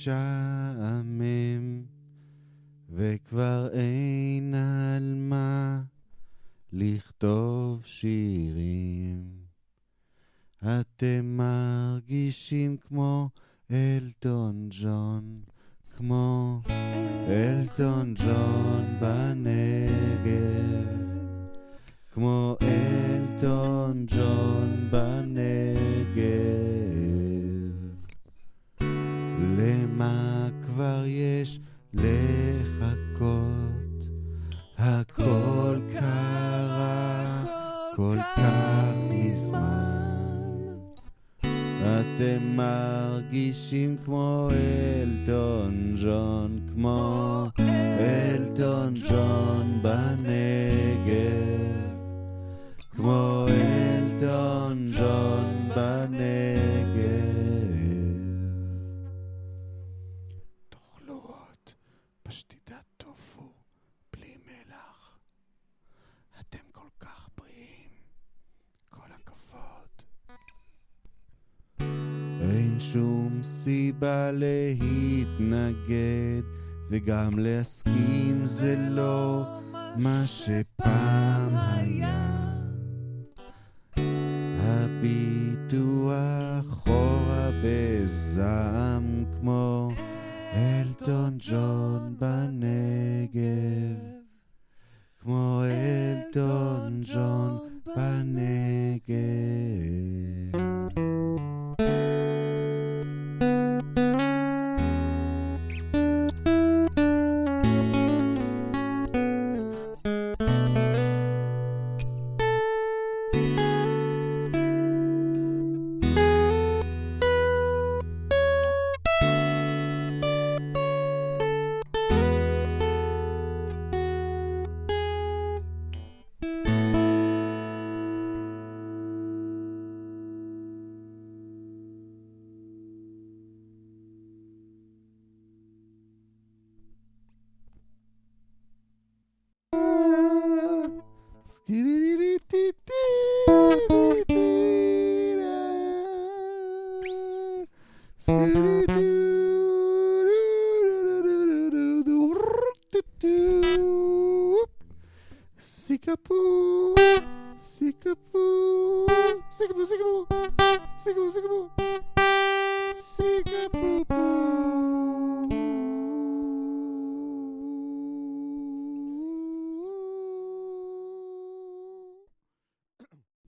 משעמם, וכבר אין על מה לכתוב שירים. אתם מרגישים כמו אלטון ג'ון, כמו אלטון ג'ון בנגב, כמו אלטון למה כבר יש לחכות? הכל קרה כל כך מזמן. אתם מרגישים כמו אלטון ג'ון, כמו אלטון ג'ון בנגב, פשטידת טופו בלי מלח. אתם כל כך בריאים. כל הכבוד. אין שום סיבה להתנגד, וגם להסכים זה לא מה שפעם היה. הביטו אחורה בזעם כמו אלטון ג'ון אלטון ג'ון Sickaboo, sickaboo, sickaboo, sickaboo, sickaboo, sickaboo.